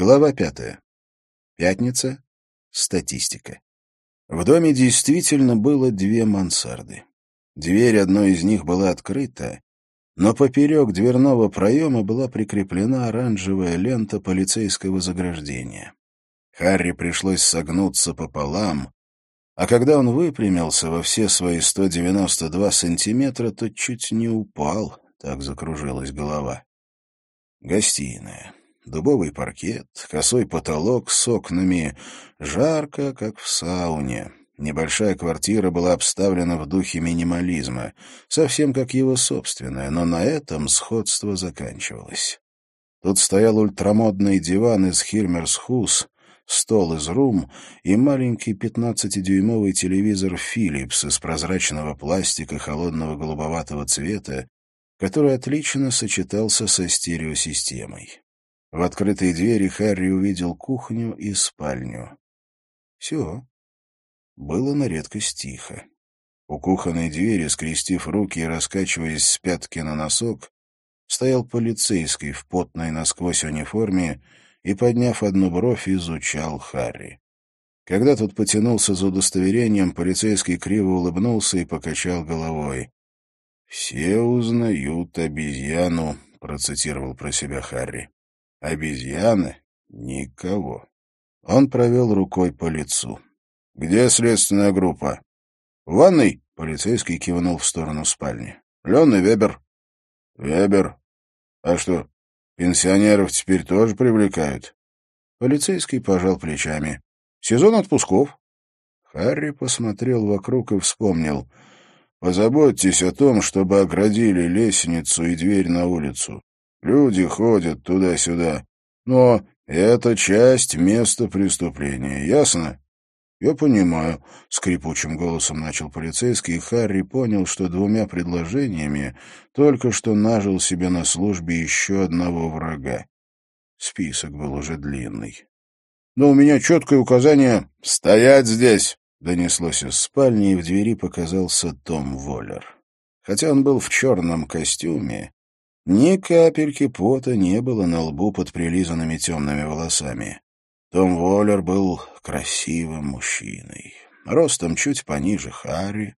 Глава пятая. Пятница. Статистика. В доме действительно было две мансарды. Дверь одной из них была открыта, но поперек дверного проема была прикреплена оранжевая лента полицейского заграждения. Харри пришлось согнуться пополам, а когда он выпрямился во все свои 192 сантиметра, то чуть не упал, так закружилась голова. Гостиная. Дубовый паркет, косой потолок с окнами. Жарко, как в сауне. Небольшая квартира была обставлена в духе минимализма, совсем как его собственная, но на этом сходство заканчивалось. Тут стоял ультрамодный диван из Хирмерс-Хус, стол из Рум и маленький 15-дюймовый телевизор «Филлипс» из прозрачного пластика холодного голубоватого цвета, который отлично сочетался со стереосистемой. В открытой двери Харри увидел кухню и спальню. Все. Было на редкость тихо. У кухонной двери, скрестив руки и раскачиваясь с пятки на носок, стоял полицейский в потной насквозь униформе и, подняв одну бровь, изучал Харри. Когда тот потянулся за удостоверением, полицейский криво улыбнулся и покачал головой. «Все узнают обезьяну», — процитировал про себя Харри. Обезьяны? Никого. Он провел рукой по лицу. «Где следственная группа?» «В ванной?» — полицейский кивнул в сторону спальни. «Лен и Вебер». «Вебер? А что, пенсионеров теперь тоже привлекают?» Полицейский пожал плечами. «Сезон отпусков». Харри посмотрел вокруг и вспомнил. «Позаботьтесь о том, чтобы оградили лестницу и дверь на улицу. Люди ходят туда-сюда. Но это часть места преступления, ясно? «Я понимаю», — скрипучим голосом начал полицейский, и Харри понял, что двумя предложениями только что нажил себе на службе еще одного врага. Список был уже длинный. «Но у меня четкое указание «Стоять здесь!» — донеслось из спальни, и в двери показался Том Воллер. Хотя он был в черном костюме, ни капельки пота не было на лбу под прилизанными темными волосами. Том Воллер был красивым мужчиной, ростом чуть пониже Харри,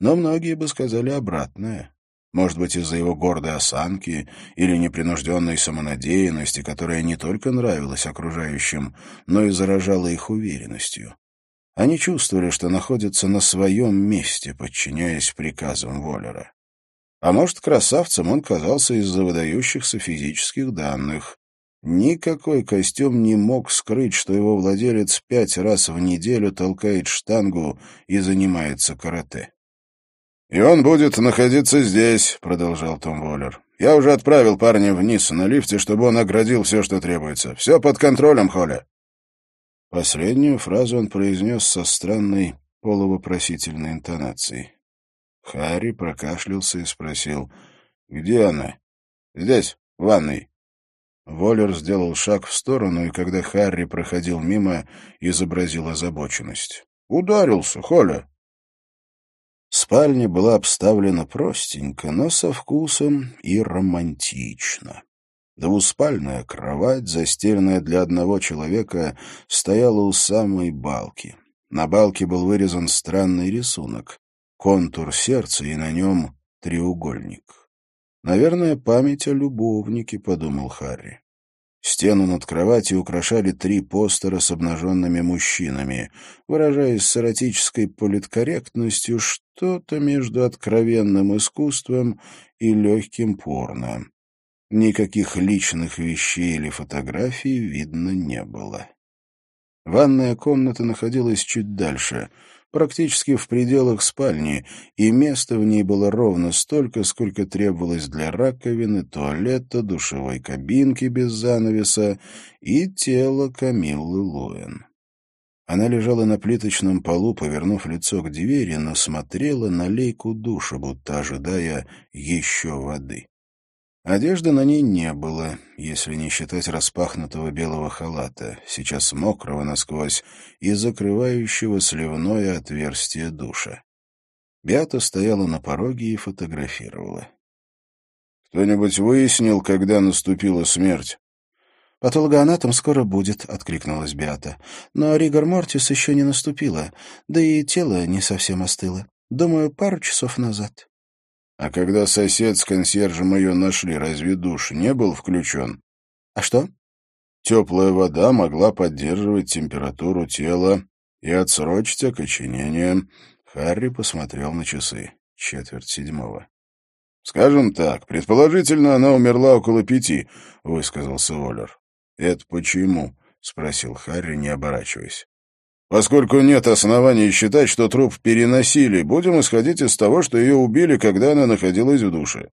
но многие бы сказали обратное. Может быть, из-за его гордой осанки или непринужденной самонадеянности, которая не только нравилась окружающим, но и заражала их уверенностью. Они чувствовали, что находятся на своем месте, подчиняясь приказам Воллера. А может, красавцем он казался из-за выдающихся физических данных. Никакой костюм не мог скрыть, что его владелец пять раз в неделю толкает штангу и занимается карате. «И он будет находиться здесь», — продолжал Том Воллер. «Я уже отправил парня вниз на лифте, чтобы он оградил все, что требуется. Все под контролем, Холля». Последнюю фразу он произнес со странной полувопросительной интонацией. Харри прокашлялся и спросил, «Где она?» «Здесь, в ванной». Воллер сделал шаг в сторону, и когда Харри проходил мимо, изобразил озабоченность. «Ударился, Холя». Спальня была обставлена простенько, но со вкусом и романтично. Двуспальная кровать, застеленная для одного человека, стояла у самой балки. На балке был вырезан странный рисунок контур сердца, и на нем треугольник. «Наверное, память о любовнике», — подумал Харри. Стену над кроватью украшали три постера с обнаженными мужчинами, выражаясь с эротической политкорректностью что-то между откровенным искусством и легким порно. Никаких личных вещей или фотографий видно не было. Ванная комната находилась чуть дальше — практически в пределах спальни, и места в ней было ровно столько, сколько требовалось для раковины, туалета, душевой кабинки без занавеса и тела Камиллы Луэн. Она лежала на плиточном полу, повернув лицо к двери, но смотрела на лейку душа, будто ожидая еще воды. Одежды на ней не было, если не считать распахнутого белого халата, сейчас мокрого насквозь и закрывающего сливное отверстие душа. Беата стояла на пороге и фотографировала. «Кто-нибудь выяснил, когда наступила смерть?» «Патологоанатом скоро будет», — откликнулась Беата. «Но Ригор Мортис еще не наступило, да и тело не совсем остыло. Думаю, пару часов назад». «А когда сосед с консьержем ее нашли, разве душ не был включен?» «А что?» «Теплая вода могла поддерживать температуру тела и отсрочить окоченение». Харри посмотрел на часы. Четверть седьмого. «Скажем так, предположительно, она умерла около пяти», — высказался Оллер. «Это почему?» — спросил Харри, не оборачиваясь. «Поскольку нет оснований считать, что труп переносили, будем исходить из того, что ее убили, когда она находилась в душе.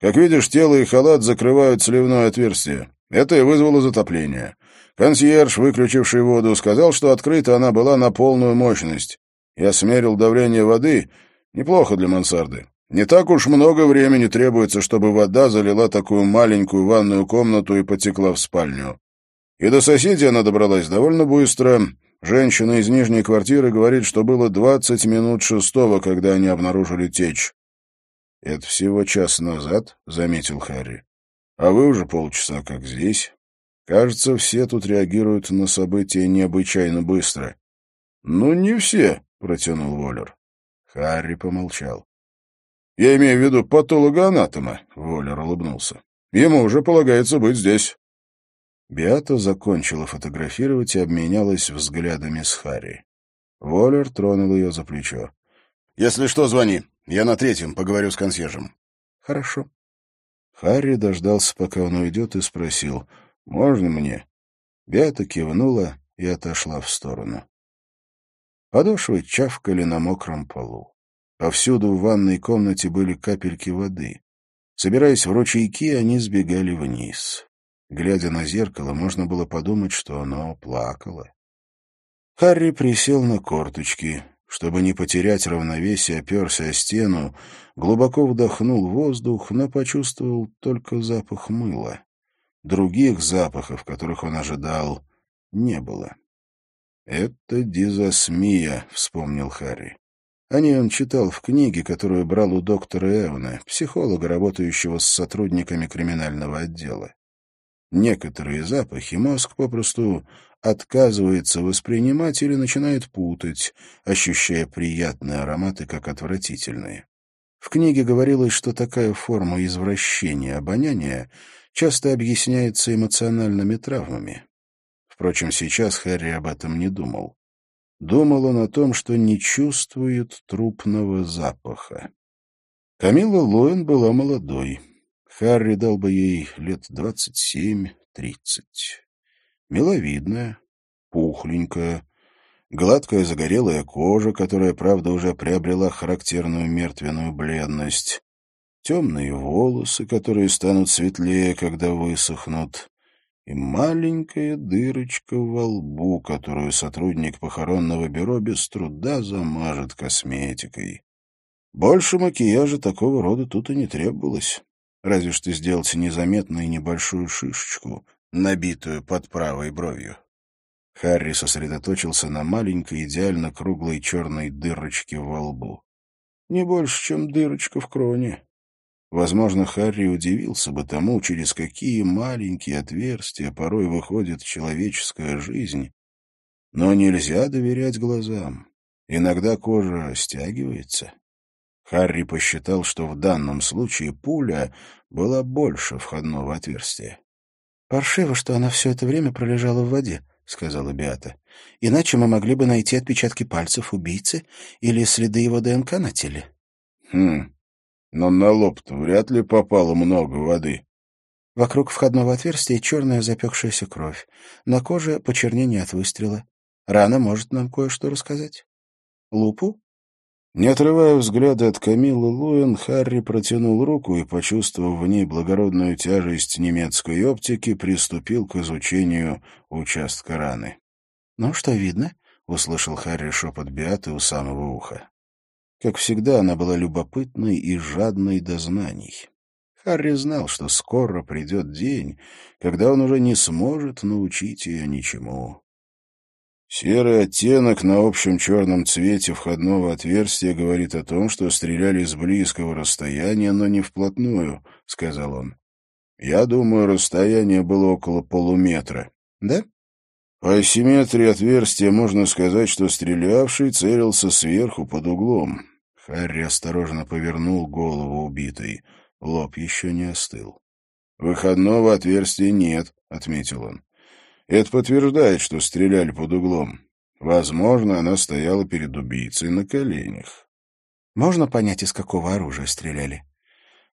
Как видишь, тело и халат закрывают сливное отверстие. Это и вызвало затопление. Консьерж, выключивший воду, сказал, что открыта она была на полную мощность. Я смерил давление воды. Неплохо для мансарды. Не так уж много времени требуется, чтобы вода залила такую маленькую ванную комнату и потекла в спальню. И до соседей она добралась довольно быстро. Женщина из нижней квартиры говорит, что было двадцать минут шестого, когда они обнаружили течь. — Это всего час назад, — заметил Харри. — А вы уже полчаса как здесь. Кажется, все тут реагируют на события необычайно быстро. — Ну, не все, — протянул Воллер. Харри помолчал. — Я имею в виду патологоанатома, — Воллер улыбнулся. — Ему уже полагается быть здесь. Биата закончила фотографировать и обменялась взглядами с Харри. Воллер тронул ее за плечо. — Если что, звони. Я на третьем поговорю с консьержем. — Хорошо. Харри дождался, пока он уйдет, и спросил, «Можно мне?» Беата кивнула и отошла в сторону. Подошвы чавкали на мокром полу. Повсюду в ванной комнате были капельки воды. Собираясь в ручейки, они сбегали вниз. Глядя на зеркало, можно было подумать, что оно плакало. Харри присел на корточки. Чтобы не потерять равновесие, оперся о стену, глубоко вдохнул воздух, но почувствовал только запах мыла. Других запахов, которых он ожидал, не было. «Это дизосмия», — вспомнил Харри. О ней он читал в книге, которую брал у доктора Эвна, психолога, работающего с сотрудниками криминального отдела. Некоторые запахи мозг попросту отказывается воспринимать или начинает путать, ощущая приятные ароматы как отвратительные. В книге говорилось, что такая форма извращения обоняния часто объясняется эмоциональными травмами. Впрочем, сейчас Харри об этом не думал. Думал он о том, что не чувствует трупного запаха. Камила Лоэн была молодой. Харри дал бы ей лет двадцать семь-тридцать. Миловидная, пухленькая, гладкая загорелая кожа, которая, правда, уже приобрела характерную мертвенную бледность, темные волосы, которые станут светлее, когда высохнут, и маленькая дырочка во лбу, которую сотрудник похоронного бюро без труда замажет косметикой. Больше макияжа такого рода тут и не требовалось, разве что сделать незаметную небольшую шишечку, набитую под правой бровью. Харри сосредоточился на маленькой, идеально круглой черной дырочке во лбу. Не больше, чем дырочка в кроне. Возможно, Харри удивился бы тому, через какие маленькие отверстия порой выходит человеческая жизнь. Но нельзя доверять глазам. Иногда кожа стягивается. Харри посчитал, что в данном случае пуля была больше входного отверстия. «Паршиво, что она все это время пролежала в воде», — сказала Биата. «Иначе мы могли бы найти отпечатки пальцев убийцы или следы его ДНК на теле». «Хм, но на лоб-то вряд ли попало много воды. Вокруг входного отверстия черная запекшаяся кровь. На коже почернение от выстрела. Рана может нам кое-что рассказать. Лупу? Не отрывая взгляда от Камилы Луэн, Харри протянул руку и, почувствовав в ней благородную тяжесть немецкой оптики, приступил к изучению участка раны. — Ну, что видно? — услышал Харри шепот Биаты у самого уха. Как всегда, она была любопытной и жадной до знаний. Харри знал, что скоро придет день, когда он уже не сможет научить ее ничему. Серый оттенок на общем черном цвете входного отверстия говорит о том, что стреляли с близкого расстояния, но не вплотную, — сказал он. Я думаю, расстояние было около полуметра. Да? По асимметрии отверстия можно сказать, что стрелявший целился сверху под углом. Харри осторожно повернул голову убитой. Лоб еще не остыл. «Выходного отверстия нет», — отметил он. «Это подтверждает, что стреляли под углом. Возможно, она стояла перед убийцей на коленях». «Можно понять, из какого оружия стреляли?»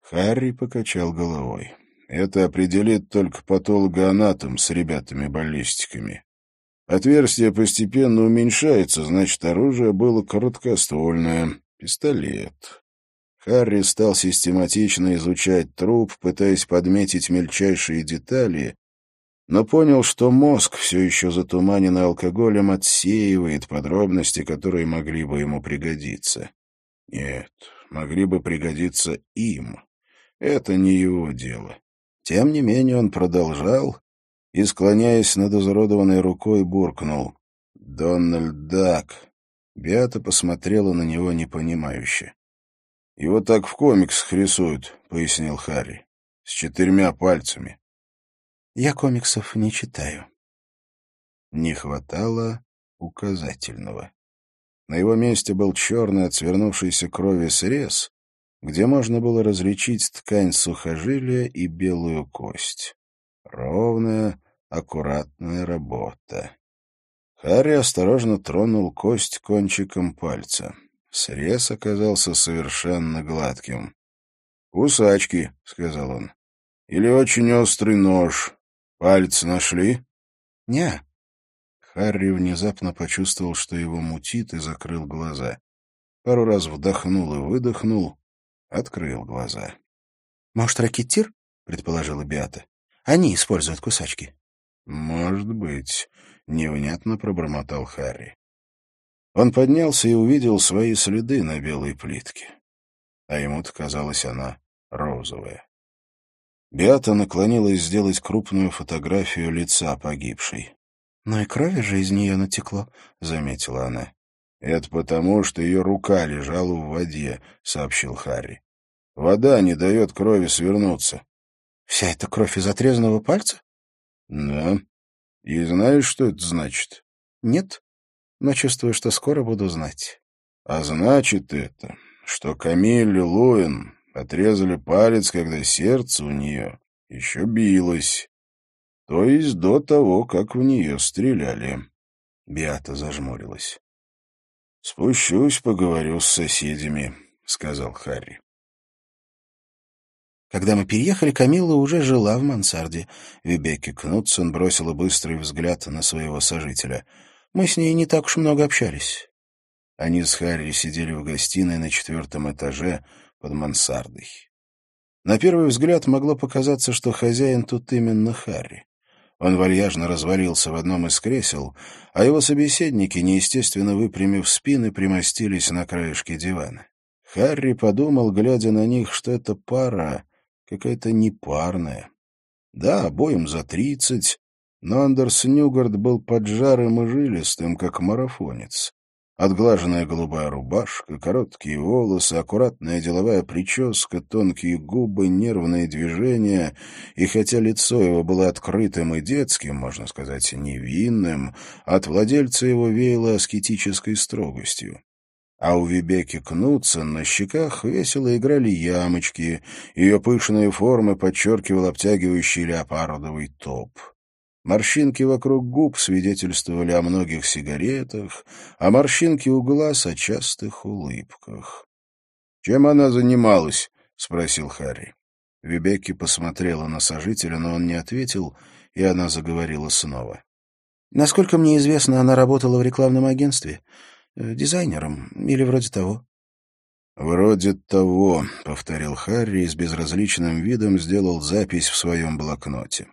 Харри покачал головой. «Это определит только патологоанатом с ребятами-баллистиками. Отверстие постепенно уменьшается, значит, оружие было короткоствольное. Пистолет. Харри стал систематично изучать труп, пытаясь подметить мельчайшие детали, но понял, что мозг, все еще затуманенный алкоголем, отсеивает подробности, которые могли бы ему пригодиться. Нет, могли бы пригодиться им. Это не его дело. Тем не менее он продолжал и, склоняясь над изуродованной рукой, буркнул. «Дональд Дак». Беата посмотрела на него непонимающе. «Его так в комиксах рисуют», — пояснил Харри. «С четырьмя пальцами». «Я комиксов не читаю». Не хватало указательного. На его месте был черный от свернувшейся крови срез, где можно было различить ткань сухожилия и белую кость. Ровная, аккуратная работа. Харри осторожно тронул кость кончиком пальца. Срез оказался совершенно гладким. «Кусачки», — сказал он. «Или очень острый нож. Палец нашли?» «Не». Харри внезапно почувствовал, что его мутит, и закрыл глаза. Пару раз вдохнул и выдохнул, открыл глаза. «Может, ракетир?» — предположила Биата. «Они используют кусачки». «Может быть», — невнятно пробормотал Харри. Он поднялся и увидел свои следы на белой плитке. А ему-то казалось она розовая. Беата наклонилась сделать крупную фотографию лица погибшей. «Но и крови же из нее натекло», — заметила она. «Это потому, что ее рука лежала в воде», — сообщил Харри. «Вода не дает крови свернуться». «Вся эта кровь из отрезанного пальца?» «Да. И знаешь, что это значит?» «Нет но чувствую, что скоро буду знать. А значит это, что Камилле Луэн отрезали палец, когда сердце у нее еще билось, то есть до того, как в нее стреляли. Биата зажмурилась. «Спущусь, поговорю с соседями», — сказал Харри. Когда мы переехали, Камилла уже жила в мансарде. Вибекки Кнутсон бросила быстрый взгляд на своего сожителя — мы с ней не так уж много общались. Они с Харри сидели в гостиной на четвертом этаже под мансардой. На первый взгляд могло показаться, что хозяин тут именно Харри. Он вальяжно развалился в одном из кресел, а его собеседники, неестественно выпрямив спины, примостились на краешке дивана. Харри подумал, глядя на них, что эта пара какая-то непарная. Да, обоим за тридцать, но Андерс Нюгард был поджарым и жилистым, как марафонец. Отглаженная голубая рубашка, короткие волосы, аккуратная деловая прическа, тонкие губы, нервные движения, и хотя лицо его было открытым и детским, можно сказать, невинным, от владельца его веяло аскетической строгостью. А у Вибеки Кнутсон на щеках весело играли ямочки, ее пышные формы подчеркивал обтягивающий леопардовый топ. Морщинки вокруг губ свидетельствовали о многих сигаретах, а морщинки у глаз о частых улыбках. «Чем она занималась?» — спросил Харри. Вибекки посмотрела на сожителя, но он не ответил, и она заговорила снова. «Насколько мне известно, она работала в рекламном агентстве. Э, дизайнером или вроде того». «Вроде того», — повторил Харри и с безразличным видом сделал запись в своем блокноте.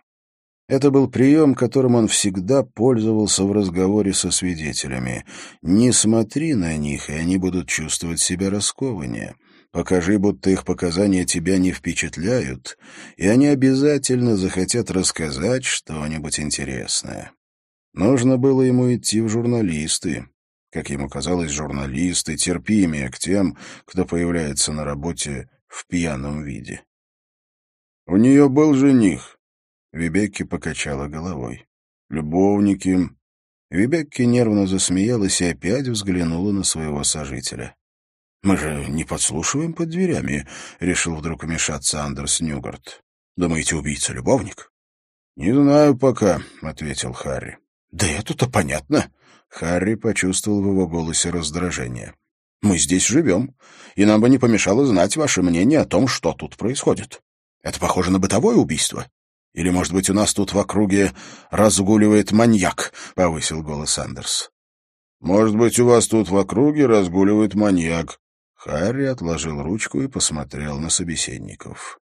Это был прием, которым он всегда пользовался в разговоре со свидетелями. Не смотри на них, и они будут чувствовать себя раскованнее. Покажи, будто их показания тебя не впечатляют, и они обязательно захотят рассказать что-нибудь интересное. Нужно было ему идти в журналисты. Как ему казалось, журналисты терпимее к тем, кто появляется на работе в пьяном виде. У нее был жених. Вибекки покачала головой. Любовники. Вибекки нервно засмеялась и опять взглянула на своего сожителя. «Мы же не подслушиваем под дверями», — решил вдруг вмешаться Андерс Ньюгард. «Думаете, убийца — любовник?» «Не знаю пока», — ответил Харри. «Да это-то понятно». Харри почувствовал в его голосе раздражение. «Мы здесь живем, и нам бы не помешало знать ваше мнение о том, что тут происходит. Это похоже на бытовое убийство. Или, может быть, у нас тут в округе разгуливает маньяк?» — повысил голос Андерс. «Может быть, у вас тут в округе разгуливает маньяк?» Харри отложил ручку и посмотрел на собеседников.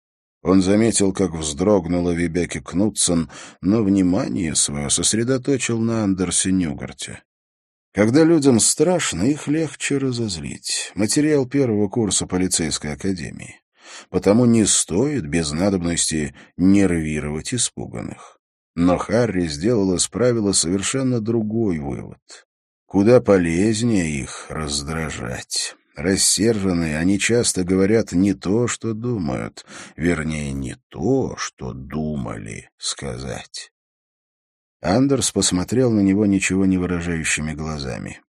Он заметил, как вздрогнула Вибеки Кнутсон, но внимание свое сосредоточил на Андерсе Нюгарте. Когда людям страшно, их легче разозлить. Материал первого курса полицейской академии. Потому не стоит без надобности нервировать испуганных. Но Харри сделал из правила совершенно другой вывод. Куда полезнее их раздражать. Рассерженные, они часто говорят не то, что думают, вернее, не то, что думали сказать. Андерс посмотрел на него ничего не выражающими глазами.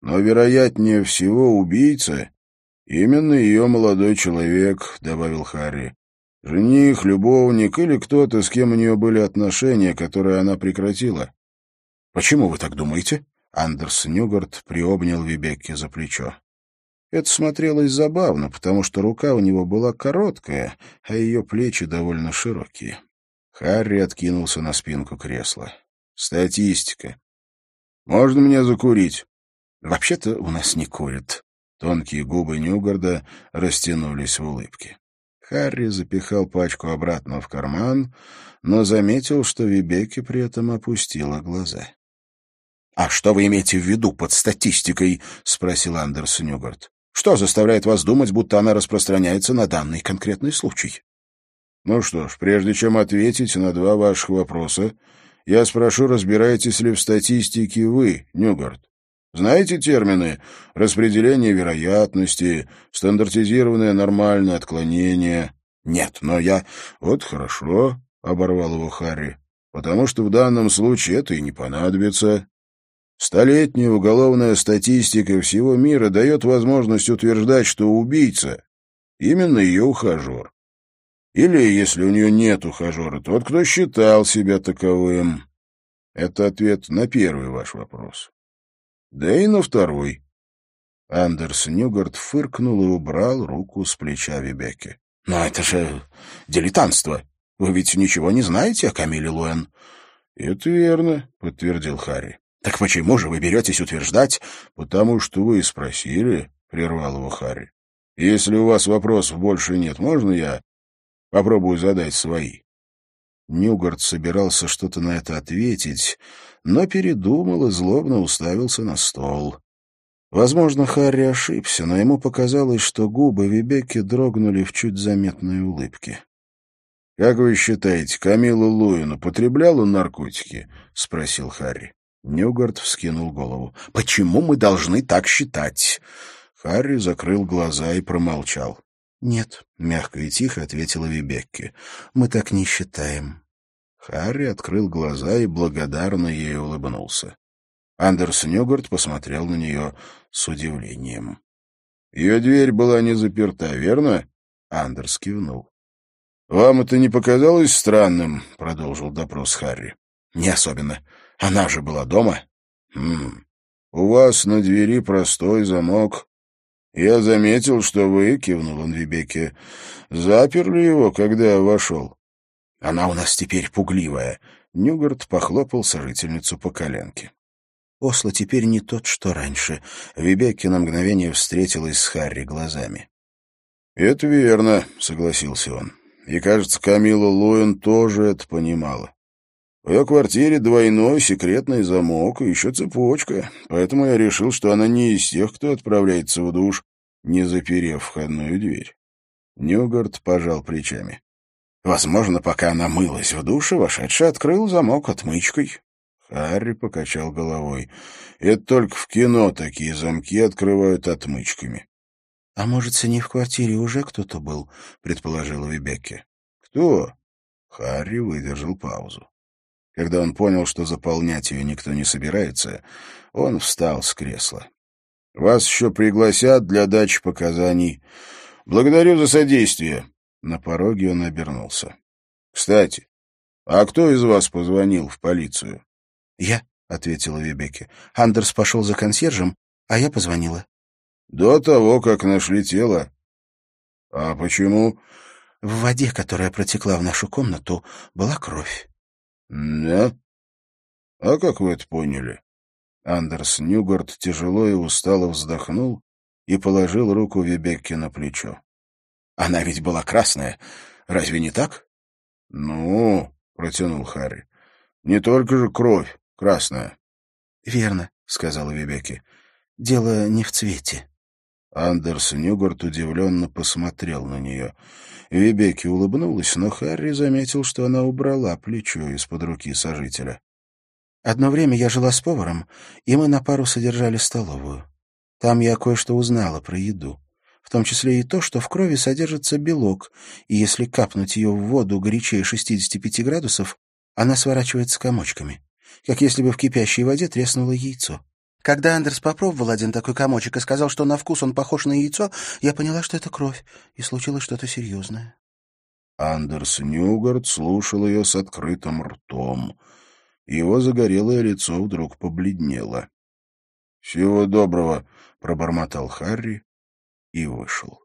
«Но, вероятнее всего, убийца — именно ее молодой человек», — добавил Харри. «Жених, любовник или кто-то, с кем у нее были отношения, которые она прекратила». «Почему вы так думаете?» Андерс Нюгарт приобнял Вибекки за плечо. Это смотрелось забавно, потому что рука у него была короткая, а ее плечи довольно широкие. Харри откинулся на спинку кресла. «Статистика. Можно мне закурить?» «Вообще-то у нас не курят». Тонкие губы Нюгарда растянулись в улыбке. Харри запихал пачку обратно в карман, но заметил, что Вибеки при этом опустила глаза. «А что вы имеете в виду под статистикой?» — спросил Андерс Нюгард. Что заставляет вас думать, будто она распространяется на данный конкретный случай? Ну что ж, прежде чем ответить на два ваших вопроса, я спрошу, разбираетесь ли в статистике вы, Нюгард? Знаете термины распределение вероятности, стандартизированное нормальное отклонение? Нет, но я... Вот хорошо, — оборвал его Харри, — потому что в данном случае это и не понадобится. Столетняя уголовная статистика всего мира дает возможность утверждать, что убийца — именно ее ухажер. Или, если у нее нет ухажера, тот, кто считал себя таковым. Это ответ на первый ваш вопрос. Да и на второй. Андерс Нюгард фыркнул и убрал руку с плеча Вибеки. — Но это же дилетантство. Вы ведь ничего не знаете о Камиле Луэн? — Это верно, — подтвердил Харри. Так почему же вы беретесь утверждать? — Потому что вы спросили, — прервал его Харри. — Если у вас вопросов больше нет, можно я попробую задать свои? Нюгард собирался что-то на это ответить, но передумал и злобно уставился на стол. Возможно, Харри ошибся, но ему показалось, что губы Вибеки дрогнули в чуть заметной улыбке. — Как вы считаете, Камила Луин употребляла наркотики? — спросил Харри. Нюгард вскинул голову. «Почему мы должны так считать?» Харри закрыл глаза и промолчал. «Нет», — мягко и тихо ответила Вибекки. «Мы так не считаем». Харри открыл глаза и благодарно ей улыбнулся. Андерс Нюгард посмотрел на нее с удивлением. «Ее дверь была не заперта, верно?» Андерс кивнул. «Вам это не показалось странным?» — продолжил допрос Харри. «Не особенно. Она же была дома. Хм. У вас на двери простой замок. Я заметил, что вы, кивнул он Вибеке, заперли его, когда я вошел. Она у нас теперь пугливая. Нюгард похлопал сожительницу по коленке. Осло теперь не тот, что раньше. Вибекки на мгновение встретилась с Харри глазами. «Это верно», — согласился он. «И, кажется, Камила Луэн тоже это понимала. В ее квартире двойной секретный замок и еще цепочка, поэтому я решил, что она не из тех, кто отправляется в душ, не заперев входную дверь. Нюгард пожал плечами. Возможно, пока она мылась в душе, вошедший открыл замок отмычкой. Харри покачал головой. Это только в кино такие замки открывают отмычками. — А может, с ней в квартире уже кто-то был? — предположила Вибекки. «Что?» Харри выдержал паузу. Когда он понял, что заполнять ее никто не собирается, он встал с кресла. «Вас еще пригласят для дачи показаний. Благодарю за содействие». На пороге он обернулся. «Кстати, а кто из вас позвонил в полицию?» «Я», — ответила Вебеке. «Андерс пошел за консьержем, а я позвонила». «До того, как нашли тело». «А почему?» «В воде, которая протекла в нашу комнату, была кровь». «Да? А как вы это поняли?» Андерс Ньюгард тяжело и устало вздохнул и положил руку Вебекке на плечо. «Она ведь была красная. Разве не так?» «Ну...» — протянул Харри. «Не только же кровь красная». «Верно», — сказала Вебекки. «Дело не в цвете». Андерс Ньюгард удивленно посмотрел на нее. Вебекки улыбнулась, но Харри заметил, что она убрала плечо из-под руки сожителя. «Одно время я жила с поваром, и мы на пару содержали столовую. Там я кое-что узнала про еду, том числе и то, что в крови содержится белок, и если капнуть ее в воду горячее 65 градусов, она сворачивается комочками, как если бы в кипящей воде треснуло яйцо. Когда Андерс попробовал один такой комочек и сказал, что на вкус он похож на яйцо, я поняла, что это кровь, и случилось что-то серьезное. Андерс Ньюгард слушал ее с открытым ртом. Его загорелое лицо вдруг побледнело. — Всего доброго, — пробормотал Харри и вышел.